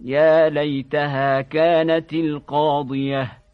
يا ليتها كانت القاضية.